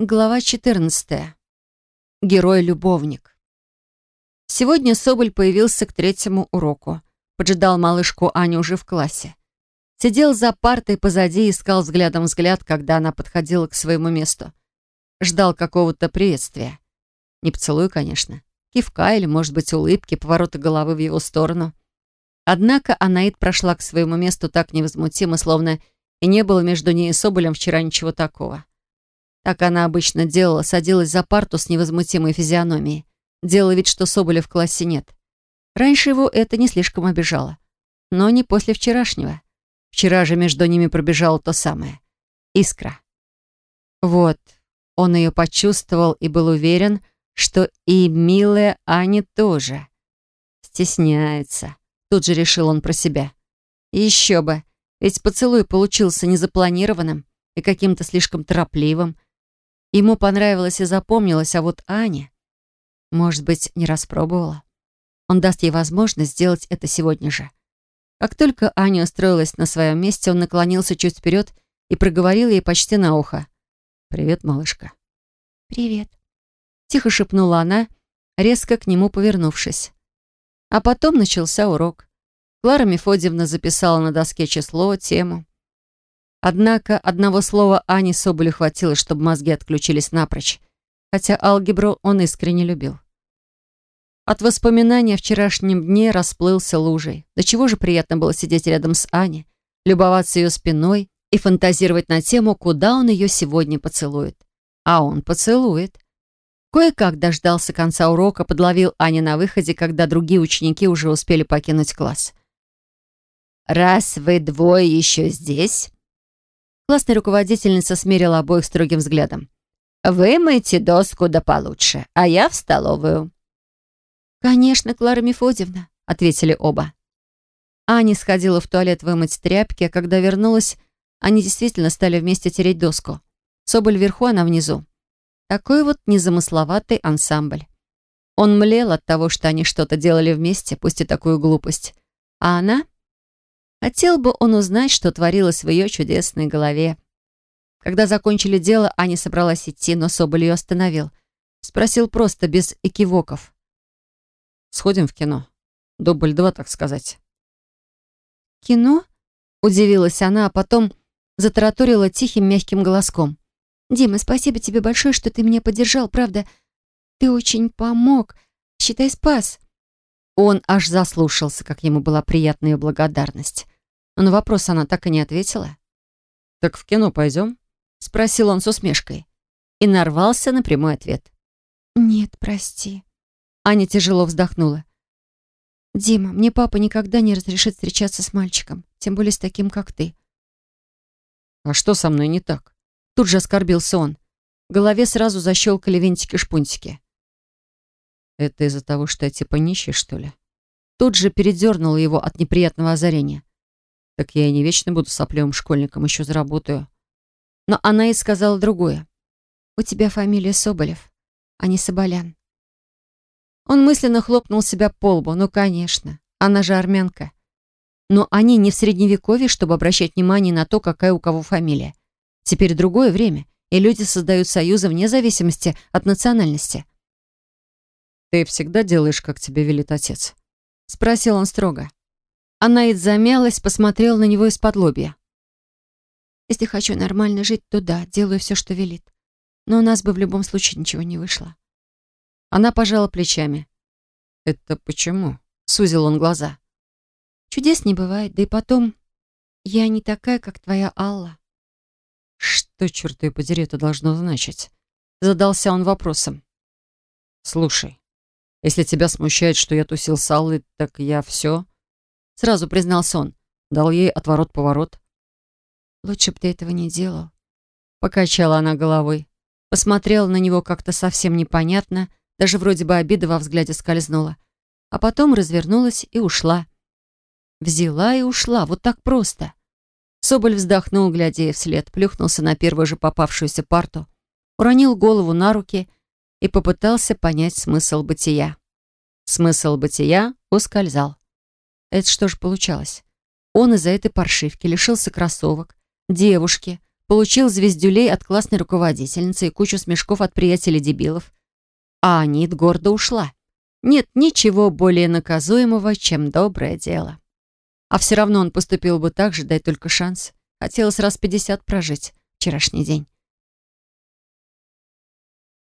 Глава 14. Герой-любовник. Сегодня Соболь появился к третьему уроку. Поджидал малышку Аню уже в классе. Сидел за партой позади и искал взглядом взгляд, когда она подходила к своему месту. Ждал какого-то приветствия. Не поцелуй, конечно. Кивка или, может быть, улыбки, поворота головы в его сторону. Однако Анаид прошла к своему месту так невозмутимо, словно и не было между ней и Соболем вчера ничего такого. Так она обычно делала, садилась за парту с невозмутимой физиономией. Делала вид, что Соболя в классе нет. Раньше его это не слишком обижало. Но не после вчерашнего. Вчера же между ними пробежало то самое. Искра. Вот, он ее почувствовал и был уверен, что и милая Аня тоже. Стесняется. Тут же решил он про себя. Еще бы, ведь поцелуй получился незапланированным и каким-то слишком торопливым, Ему понравилось и запомнилось, а вот Аня, может быть, не распробовала. Он даст ей возможность сделать это сегодня же. Как только Аня устроилась на своем месте, он наклонился чуть вперед и проговорил ей почти на ухо. «Привет, малышка». «Привет», — тихо шепнула она, резко к нему повернувшись. А потом начался урок. Клара Мефодьевна записала на доске число, тему. Однако одного слова Ани Соболю хватило, чтобы мозги отключились напрочь, хотя алгебру он искренне любил. От воспоминания о вчерашнем дне расплылся лужей. До чего же приятно было сидеть рядом с Аней, любоваться ее спиной и фантазировать на тему, куда он ее сегодня поцелует. А он поцелует. Кое-как дождался конца урока, подловил Ани на выходе, когда другие ученики уже успели покинуть класс. «Раз вы двое еще здесь, Классная руководительница смерила обоих строгим взглядом. «Вымойте доску да получше, а я в столовую». «Конечно, Клара Мефодьевна», — ответили оба. Аня сходила в туалет вымыть тряпки, а когда вернулась, они действительно стали вместе тереть доску. Соболь вверху, она внизу. Такой вот незамысловатый ансамбль. Он млел от того, что они что-то делали вместе, пусть и такую глупость. А она Хотел бы он узнать, что творилось в ее чудесной голове. Когда закончили дело, Аня собралась идти, но Соболь ее остановил. Спросил просто, без экивоков. «Сходим в кино. Дубль два, так сказать». «Кино?» — удивилась она, а потом затараторила тихим мягким голоском. «Дима, спасибо тебе большое, что ты меня поддержал, правда. Ты очень помог. Считай, спас». Он аж заслушался, как ему была приятна ее благодарность. Но на вопрос она так и не ответила. «Так в кино пойдем?» — спросил он с усмешкой. И нарвался на прямой ответ. «Нет, прости». Аня тяжело вздохнула. «Дима, мне папа никогда не разрешит встречаться с мальчиком, тем более с таким, как ты». «А что со мной не так?» Тут же оскорбился он. В голове сразу защелкали винтики-шпунтики. «Это из-за того, что я типа нищий, что ли?» Тут же передернула его от неприятного озарения. Так я и не вечно буду соплевым школьником, еще заработаю. Но она и сказала другое. «У тебя фамилия Соболев, а не Соболян». Он мысленно хлопнул себя по лбу. Ну, конечно, она же армянка. Но они не в средневековье, чтобы обращать внимание на то, какая у кого фамилия. Теперь другое время, и люди создают союзы вне зависимости от национальности. «Ты всегда делаешь, как тебе велит отец?» — спросил он строго. Анаид замялась, посмотрела на него из-под лобья. «Если хочу нормально жить, то да, делаю все, что велит. Но у нас бы в любом случае ничего не вышло». Она пожала плечами. «Это почему?» — сузил он глаза. «Чудес не бывает, да и потом, я не такая, как твоя Алла». «Что, черт ее подери, это должно значить?» Задался он вопросом. «Слушай, если тебя смущает, что я тусил с Аллой, так я все...» Сразу признался он. Дал ей отворот-поворот. «Лучше бы ты этого не делал». Покачала она головой. Посмотрела на него как-то совсем непонятно, даже вроде бы обида во взгляде скользнула. А потом развернулась и ушла. Взяла и ушла, вот так просто. Соболь вздохнул, глядя ей вслед, плюхнулся на первую же попавшуюся парту, уронил голову на руки и попытался понять смысл бытия. Смысл бытия ускользал. Это что же получалось? Он из-за этой паршивки лишился кроссовок, девушки, получил звездюлей от классной руководительницы и кучу смешков от приятелей-дебилов. А Анит гордо ушла. Нет ничего более наказуемого, чем доброе дело. А все равно он поступил бы так же, дай только шанс. Хотелось раз пятьдесят прожить вчерашний день.